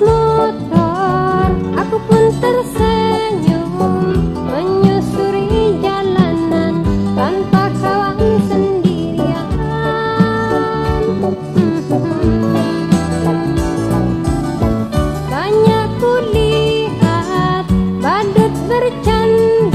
motor Aku pun tersenyum Menyusuri jalanan Tanpa kawan sendirian. Banyak kulihat Badut bercanda